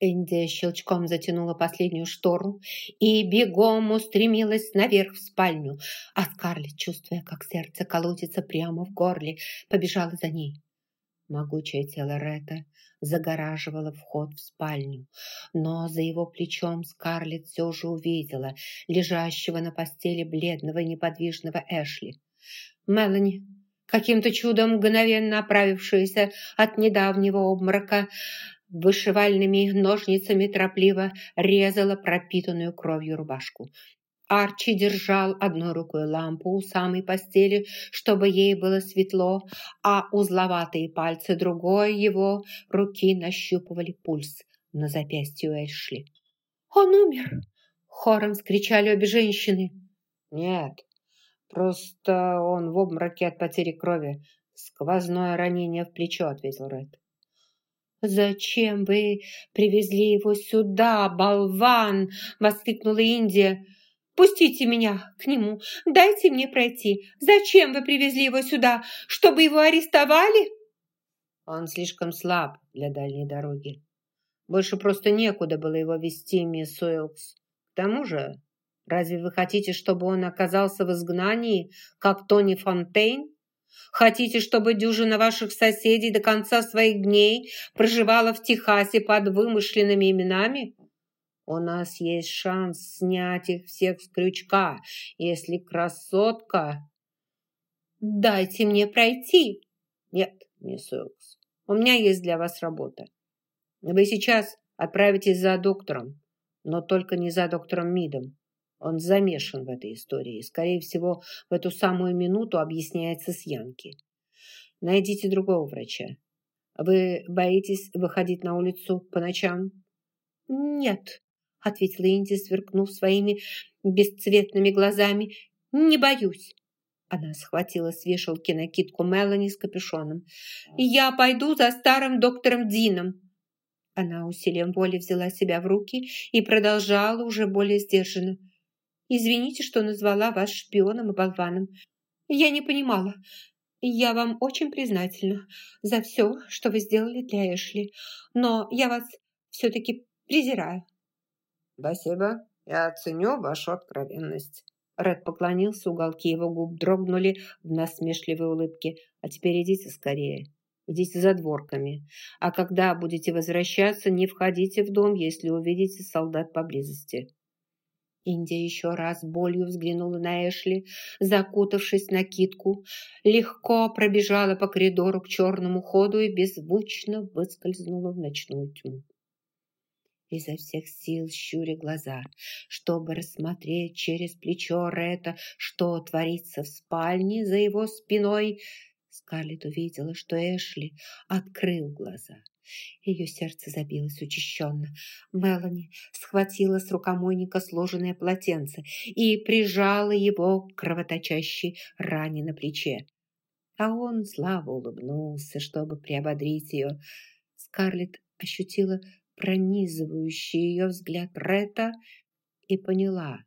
Энди щелчком затянула последнюю штору и бегом устремилась наверх в спальню, а Скарлетт, чувствуя, как сердце колотится прямо в горле, побежала за ней. Могучее тело Ретта загораживало вход в спальню, но за его плечом Скарлетт все же увидела лежащего на постели бледного неподвижного Эшли. Мелани, каким-то чудом мгновенно оправившаяся от недавнего обморока, вышивальными ножницами торопливо резала пропитанную кровью рубашку. Арчи держал одной рукой лампу у самой постели, чтобы ей было светло, а узловатые пальцы другой его руки нащупывали пульс на запястье Эшли. «Он умер!» – хором скричали обе женщины. «Нет, просто он в обмороке от потери крови. Сквозное ранение в плечо», – ответил Ред. «Зачем вы привезли его сюда, болван?» – воскликнула Индия. «Пустите меня к нему, дайте мне пройти. Зачем вы привезли его сюда? Чтобы его арестовали?» Он слишком слаб для дальней дороги. Больше просто некуда было его вести, мисс Уилкс. К тому же, разве вы хотите, чтобы он оказался в изгнании, как Тони Фонтейн? Хотите, чтобы дюжина ваших соседей до конца своих дней проживала в Техасе под вымышленными именами? У нас есть шанс снять их всех с крючка, если красотка... Дайте мне пройти. Нет, мисс Уилкс, у меня есть для вас работа. Вы сейчас отправитесь за доктором, но только не за доктором Мидом. Он замешан в этой истории и, скорее всего, в эту самую минуту объясняется с Янки. Найдите другого врача. Вы боитесь выходить на улицу по ночам? Нет, ответила Инди, сверкнув своими бесцветными глазами. Не боюсь. Она схватила с вешалки накидку Мелани с капюшоном. «Я пойду за старым доктором Дином». Она усилием воли взяла себя в руки и продолжала уже более сдержанно. Извините, что назвала вас шпионом и болваном. Я не понимала. Я вам очень признательна за все, что вы сделали для Эшли, но я вас все-таки презираю». «Спасибо. Я оценю вашу откровенность». Ред поклонился, уголки его губ дрогнули в насмешливой улыбке. «А теперь идите скорее. Идите за дворками. А когда будете возвращаться, не входите в дом, если увидите солдат поблизости». Индия еще раз болью взглянула на Эшли, закутавшись в накидку, легко пробежала по коридору к черному ходу и беззвучно выскользнула в ночную тьму. Изо всех сил щуря глаза, чтобы рассмотреть через плечо Ретта, что творится в спальне за его спиной, Скарлетт увидела, что Эшли открыл глаза. Ее сердце забилось учащенно. Мелани схватила с рукомойника сложенное полотенце и прижала его к кровоточащей ране на плече. А он слабо улыбнулся, чтобы приободрить ее. Скарлетт ощутила пронизывающий ее взгляд Ретта и поняла,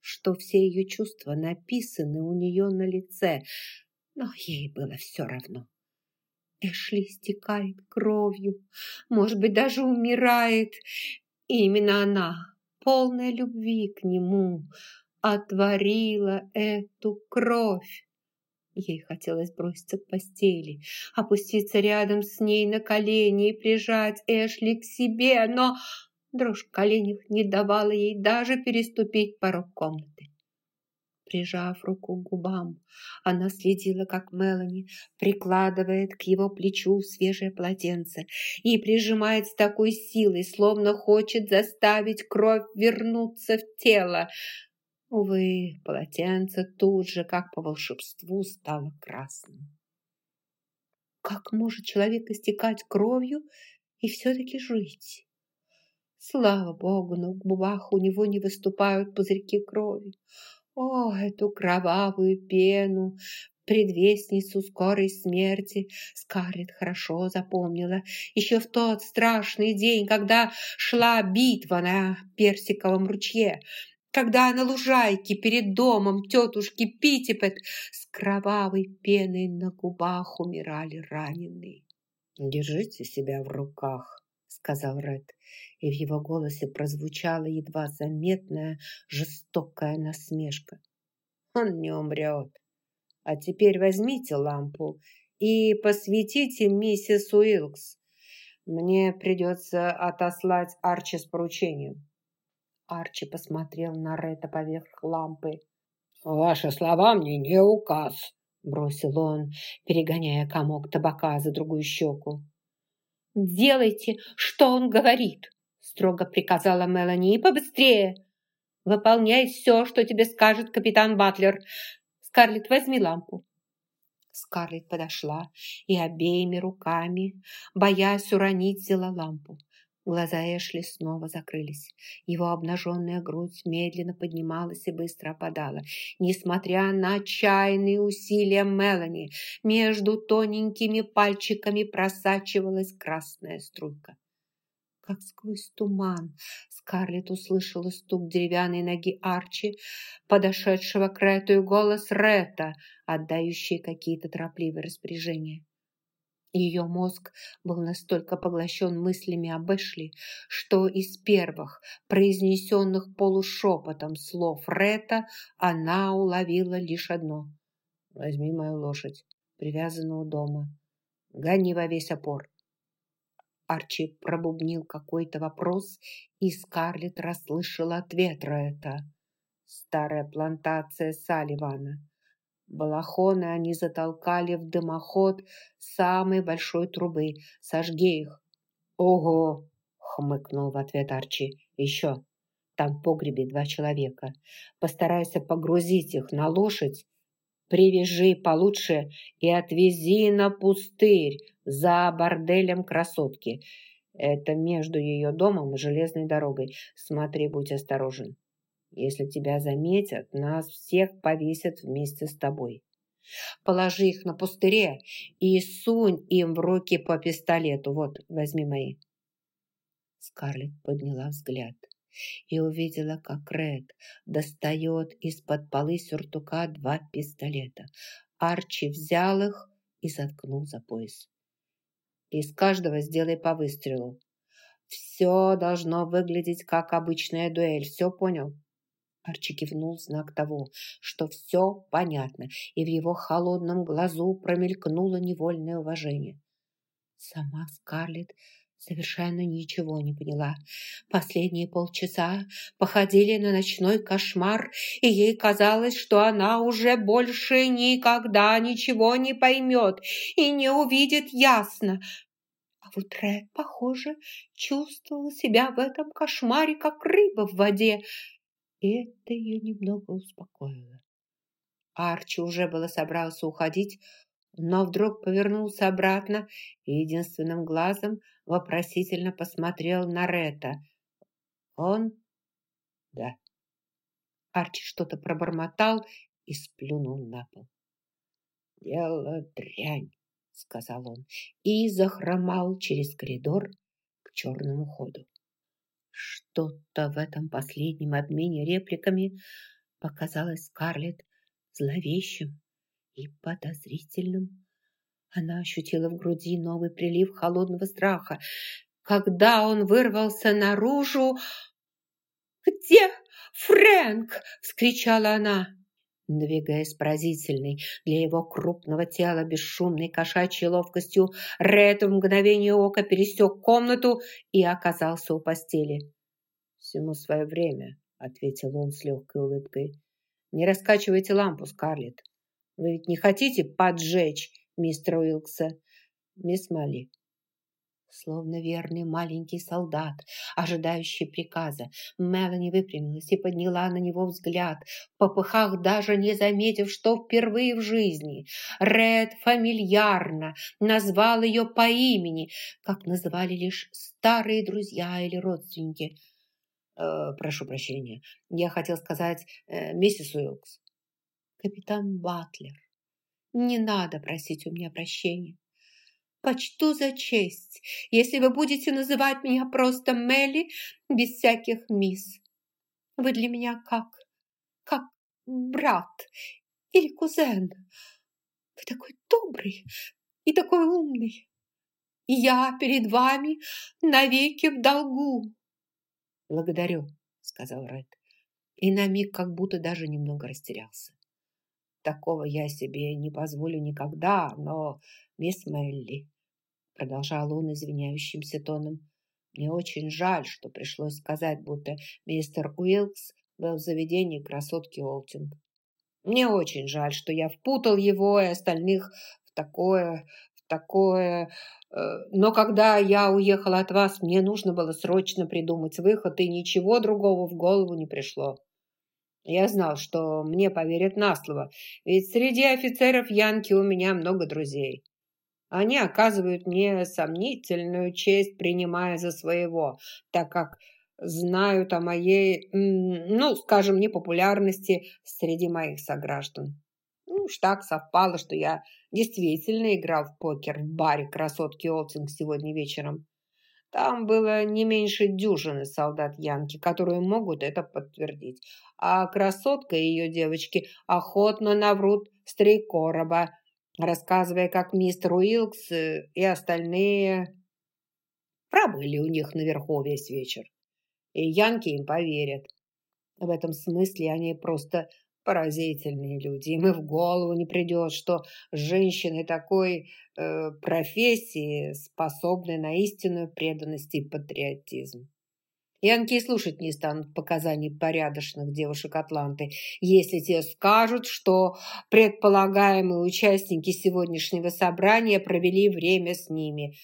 что все ее чувства написаны у нее на лице, но ей было все равно. Эшли истекает кровью, может быть, даже умирает. И именно она, полная любви к нему, отворила эту кровь. Ей хотелось броситься к постели, опуститься рядом с ней на колени и прижать Эшли к себе, но дрожь в коленях не давала ей даже переступить порог комнаты. Прижав руку к губам, она следила, как Мелани прикладывает к его плечу свежее полотенце и прижимает с такой силой, словно хочет заставить кровь вернуться в тело. Увы, полотенце тут же, как по волшебству, стало красным. Как может человек истекать кровью и все-таки жить? Слава богу, на губах у него не выступают пузырьки крови. О, эту кровавую пену, предвестницу скорой смерти, Скарлетт хорошо запомнила еще в тот страшный день, когда шла битва на Персиковом ручье, когда на лужайке перед домом тетушки Питтипет с кровавой пеной на губах умирали раненые. «Держите себя в руках», сказал Ред, и в его голосе прозвучала едва заметная жестокая насмешка. «Он не умрет. А теперь возьмите лампу и посветите миссис Уилкс. Мне придется отослать Арчи с поручением». Арчи посмотрел на Ретта поверх лампы. «Ваши слова мне не указ», – бросил он, перегоняя комок табака за другую щеку. «Делайте, что он говорит!» строго приказала Мелани. «И побыстрее! Выполняй все, что тебе скажет капитан Батлер. Скарлетт, возьми лампу». Скарлетт подошла и обеими руками, боясь уронить, взяла лампу. Глаза Эшли снова закрылись. Его обнаженная грудь медленно поднималась и быстро опадала. Несмотря на отчаянные усилия Мелани, между тоненькими пальчиками просачивалась красная струйка. Как сквозь туман Скарлетт услышала стук деревянной ноги Арчи, подошедшего к Рету и голос Рета, отдающий какие-то торопливые распоряжения. Ее мозг был настолько поглощен мыслями об Эшли, что из первых, произнесенных полушепотом слов Рета, она уловила лишь одно. «Возьми мою лошадь, привязанную дома. Гони во весь опор». Арчи пробубнил какой-то вопрос, и Скарлетт расслышала ответ Рета. «Старая плантация Салливана». Балахоны они затолкали в дымоход самой большой трубы. Сожги их. Ого! Хмыкнул в ответ Арчи. Еще. Там в погребе два человека. Постарайся погрузить их на лошадь. Привяжи получше и отвези на пустырь за борделем красотки. Это между ее домом и железной дорогой. Смотри, будь осторожен. Если тебя заметят, нас всех повесят вместе с тобой. Положи их на пустыре и сунь им в руки по пистолету. Вот, возьми мои. Скарлетт подняла взгляд и увидела, как Ред достает из-под полы сюртука два пистолета. Арчи взял их и заткнул за пояс. Из каждого сделай по выстрелу. Все должно выглядеть как обычная дуэль. Все понял? Арчи кивнул знак того, что все понятно, и в его холодном глазу промелькнуло невольное уважение. Сама Скарлетт совершенно ничего не поняла. Последние полчаса походили на ночной кошмар, и ей казалось, что она уже больше никогда ничего не поймет и не увидит ясно. А вот Ред, похоже, чувствовал себя в этом кошмаре, как рыба в воде, это ее немного успокоило. Арчи уже было собрался уходить, но вдруг повернулся обратно и единственным глазом вопросительно посмотрел на Рета. «Он?» «Да». Арчи что-то пробормотал и сплюнул на пол. «Дело дрянь», — сказал он, и захромал через коридор к черному ходу. Что-то в этом последнем обмене репликами показалось Скарлетт зловещим и подозрительным. Она ощутила в груди новый прилив холодного страха. Когда он вырвался наружу... «Где Фрэнк?» – вскричала она двигаясь поразительной для его крупного тела бесшумной кошачьей ловкостью, Ред в мгновение ока пересек комнату и оказался у постели. «Всему свое время», — ответил он с легкой улыбкой. «Не раскачивайте лампу, Скарлетт. Вы ведь не хотите поджечь мистера Уилкса, мисс Молли?» Словно верный маленький солдат, ожидающий приказа, Мелани выпрямилась и подняла на него взгляд, в попыхах даже не заметив, что впервые в жизни Ред фамильярно назвал ее по имени, как называли лишь старые друзья или родственники. «Э, «Прошу прощения, я хотел сказать э, миссис Уилкс». «Капитан Батлер, не надо просить у меня прощения почту за честь, если вы будете называть меня просто Мелли без всяких мисс. Вы для меня как... как брат или кузен. Вы такой добрый и такой умный. я перед вами навеки в долгу. Благодарю, сказал Ред. И на миг как будто даже немного растерялся. Такого я себе не позволю никогда, но, мисс Мелли, продолжал он извиняющимся тоном, мне очень жаль, что пришлось сказать, будто мистер Уилкс был в заведении красотки Олтинг. Мне очень жаль, что я впутал его и остальных в такое, такое... Э, но когда я уехала от вас, мне нужно было срочно придумать выход, и ничего другого в голову не пришло. Я знал, что мне поверят на слово, ведь среди офицеров Янки у меня много друзей. Они оказывают мне сомнительную честь, принимая за своего, так как знают о моей, ну, скажем, непопулярности среди моих сограждан. Ну, уж так совпало, что я действительно играл в покер в баре красотки Олтинг сегодня вечером. Там было не меньше дюжины солдат Янки, которые могут это подтвердить. А красотка и ее девочки охотно наврут с три короба, рассказывая, как мистер Уилкс э, и остальные пробыли у них наверху весь вечер. И янки им поверят. В этом смысле они просто поразительные люди. Им и в голову не придет, что женщины такой э, профессии способны на истинную преданность и патриотизм. Янки слушать не станут показаний порядочных девушек Атланты, если те скажут, что предполагаемые участники сегодняшнего собрания провели время с ними.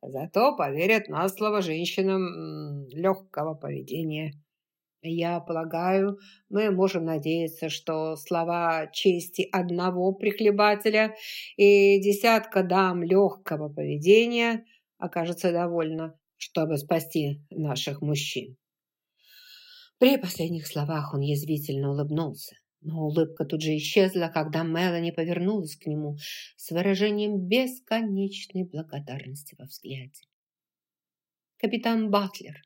Зато поверят на слово женщинам легкого поведения. Я полагаю, мы можем надеяться, что слова чести одного прихлебателя и десятка дам легкого поведения окажется довольно чтобы спасти наших мужчин. При последних словах он язвительно улыбнулся, но улыбка тут же исчезла, когда Мелани повернулась к нему с выражением бесконечной благодарности во взгляде. «Капитан Батлер,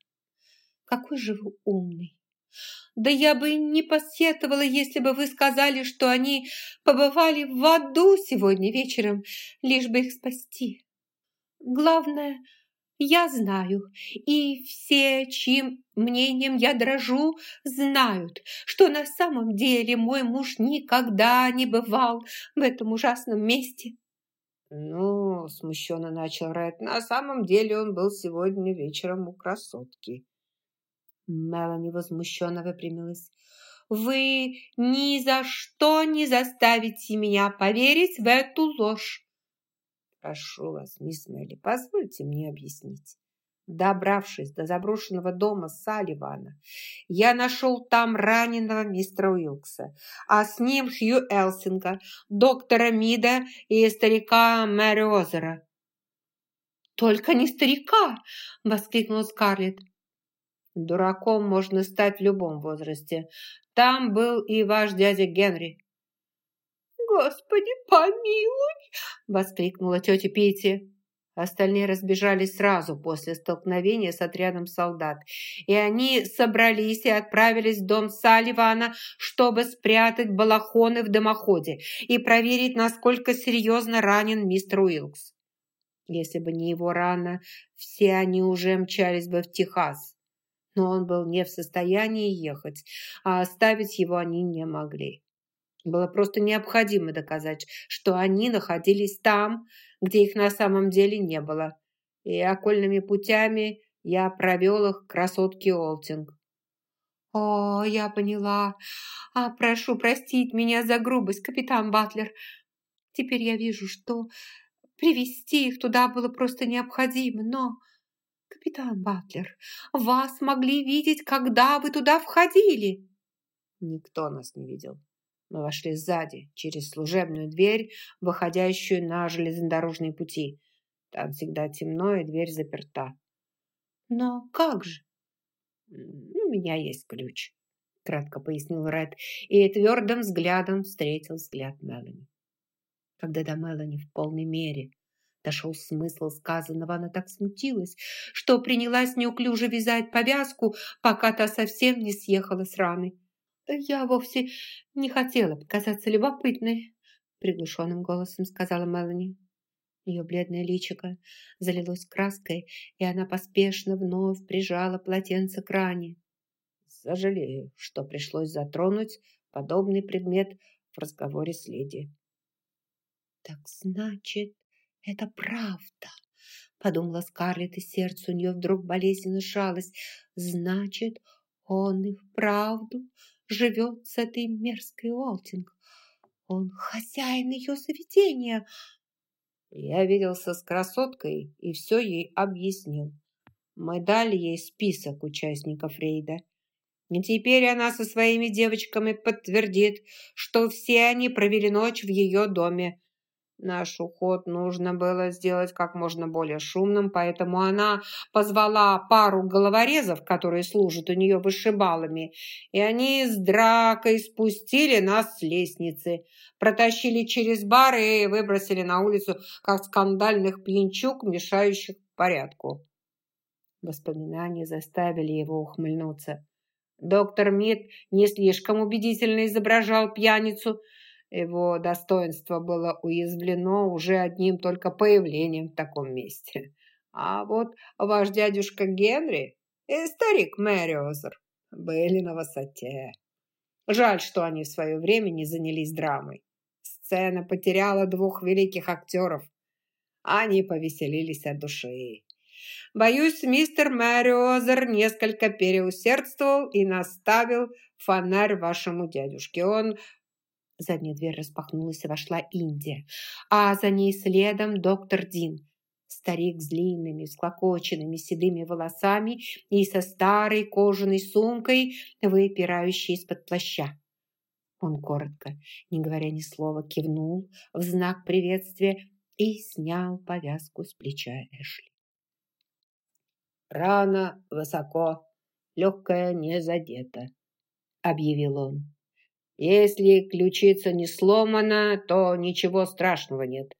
какой же вы умный! Да я бы не посетовала, если бы вы сказали, что они побывали в аду сегодня вечером, лишь бы их спасти. Главное – я знаю, и все, чьим мнением я дрожу, знают, что на самом деле мой муж никогда не бывал в этом ужасном месте. Ну, смущенно начал Ред, на самом деле он был сегодня вечером у красотки. Мелани возмущенно выпрямилась. «Вы ни за что не заставите меня поверить в эту ложь. Прошу вас, мисс Мелли, позвольте мне объяснить. Добравшись до заброшенного дома Салливана, я нашел там раненого мистера Уилкса, а с ним Хью Элсинга, доктора Мида и старика Мэри Озера. «Только не старика!» – воскликнула Скарлетт. «Дураком можно стать в любом возрасте. Там был и ваш дядя Генри. «Господи, помилуй!» – воскликнула тетя Питти. Остальные разбежались сразу после столкновения с отрядом солдат, и они собрались и отправились в дом Салливана, чтобы спрятать балахоны в дымоходе и проверить, насколько серьезно ранен мистер Уилкс. Если бы не его рана, все они уже мчались бы в Техас. Но он был не в состоянии ехать, а оставить его они не могли. Было просто необходимо доказать, что они находились там, где их на самом деле не было. И окольными путями я провел их к красотке Олтинг. «О, я поняла. А прошу простить меня за грубость, капитан Батлер. Теперь я вижу, что привести их туда было просто необходимо, но...» «Капитан Батлер, вас могли видеть, когда вы туда входили!» «Никто нас не видел», мы вошли сзади, через служебную дверь, выходящую на железнодорожные пути. Там всегда темно, и дверь заперта. Но как же? У меня есть ключ, кратко пояснил Ред, и твердым взглядом встретил взгляд Мелани. Когда до Мелани в полной мере дошел смысл сказанного, она так смутилась, что принялась неуклюже вязать повязку, пока та совсем не съехала с раны. «Я вовсе не хотела показаться любопытной», приглушенным голосом сказала Мелани. Ее бледное личико залилось краской, и она поспешно вновь прижала полотенце к ране. Сожалею, что пришлось затронуть подобный предмет в разговоре с леди. «Так значит, это правда!» Подумала Скарлетт, и сердце у нее вдруг болезненно сжалось. «Значит, он и вправду живет с этой мерзкой Уолтинг. Он хозяин ее заведения!» Я виделся с красоткой и все ей объяснил. Мы дали ей список участников рейда. И теперь она со своими девочками подтвердит, что все они провели ночь в ее доме. Наш уход нужно было сделать как можно более шумным, поэтому она позвала пару головорезов, которые служат у нее вышибалами, и они с дракой спустили нас с лестницы, протащили через бар и выбросили на улицу, как скандальных пьянчук, мешающих порядку. Воспоминания заставили его ухмыльнуться. Доктор Мид не слишком убедительно изображал пьяницу – его достоинство было уязвлено уже одним только появлением в таком месте. А вот ваш дядюшка Генри и старик Мэриозер были на высоте. Жаль, что они в свое время не занялись драмой. Сцена потеряла двух великих актеров. Они повеселились от души. Боюсь, мистер Мэриозер несколько переусердствовал и наставил фонарь вашему дядюшке. Он Задняя дверь распахнулась, и вошла Индия, а за ней следом доктор Дин. Старик с длинными, склокоченными седыми волосами и со старой кожаной сумкой, выпирающей из-под плаща. Он коротко, не говоря ни слова, кивнул в знак приветствия и снял повязку с плеча Эшли. «Рана высоко, легкая не задета», — объявил он. Если ключица не сломана, то ничего страшного нет.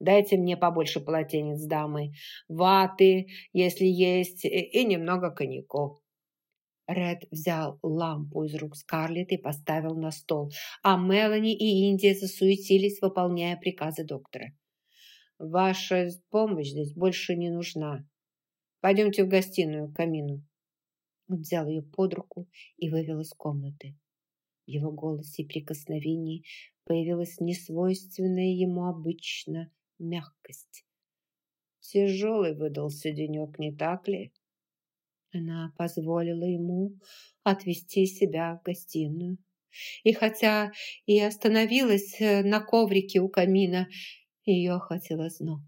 Дайте мне побольше полотенец, дамы, ваты, если есть, и немного коньяку». Ред взял лампу из рук Скарлетт и поставил на стол, а Мелани и Индия засуетились, выполняя приказы доктора. «Ваша помощь здесь больше не нужна. Пойдемте в гостиную к камину». Он взял ее под руку и вывел из комнаты. Его голосе и прикосновении появилась несвойственная ему обычно мягкость. Тяжелый выдался денек, не так ли? Она позволила ему отвести себя в гостиную. И хотя и остановилась э, на коврике у камина, ее хотело зноб.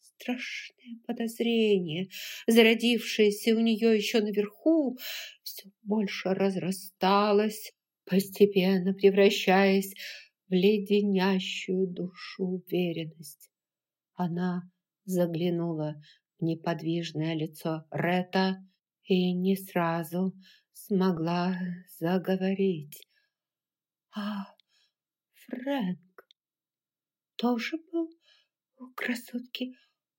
Страшное подозрение, зародившееся у нее еще наверху, все больше разрасталось, постепенно превращаясь в леденящую душу уверенность. Она заглянула в неподвижное лицо Рета и не сразу смогла заговорить. «А Фрэнк тоже был у красотки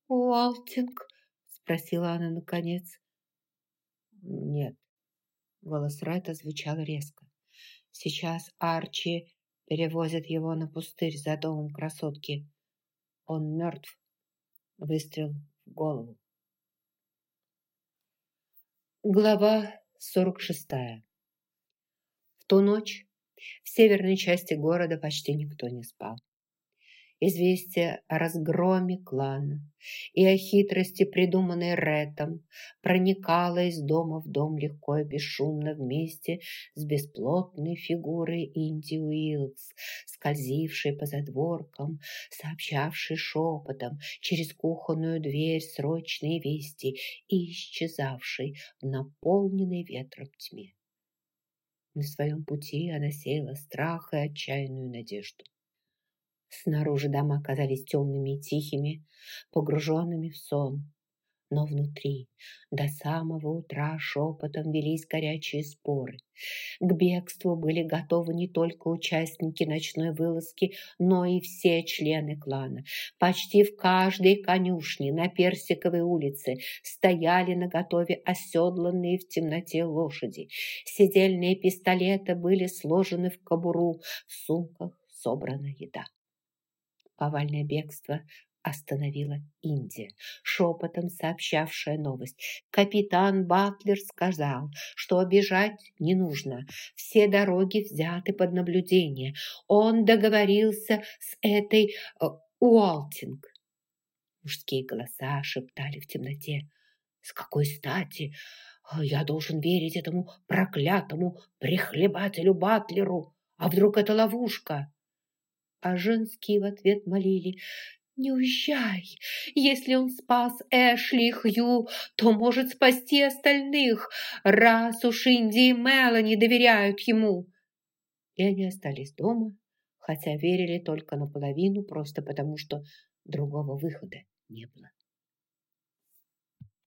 Уолтинг?» спросила она наконец. «Нет». Голос Рета звучал резко. Сейчас Арчи перевозят его на пустырь за домом красотки. Он мертв. Выстрел в голову. Глава 46. В ту ночь в северной части города почти никто не спал. Известие о разгроме клана и о хитрости, придуманной Ретом, проникало из дома в дом легко и бесшумно вместе с бесплотной фигурой Инди Уилкс, скользившей по задворкам, сообщавшей шепотом через кухонную дверь срочные вести и исчезавшей в наполненной ветром тьме. На своем пути она сеяла страх и отчаянную надежду. Снаружи дома оказались темными и тихими, погруженными в сон. Но внутри до самого утра шепотом велись горячие споры. К бегству были готовы не только участники ночной вылазки, но и все члены клана. Почти в каждой конюшне на Персиковой улице стояли наготове оседланные в темноте лошади. Сидельные пистолеты были сложены в кобуру, в сумках собрана еда. Повальное бегство остановила Индия, шепотом сообщавшая новость. Капитан Батлер сказал, что бежать не нужно. Все дороги взяты под наблюдение. Он договорился с этой э, Уолтинг. Мужские голоса шептали в темноте. «С какой стати я должен верить этому проклятому прихлебателю Батлеру? А вдруг это ловушка?» А женские в ответ молили «Не уезжай! Если он спас Эшли и Хью, то может спасти остальных, раз уж Инди и Мелани доверяют ему!» И они остались дома, хотя верили только наполовину, просто потому что другого выхода не было.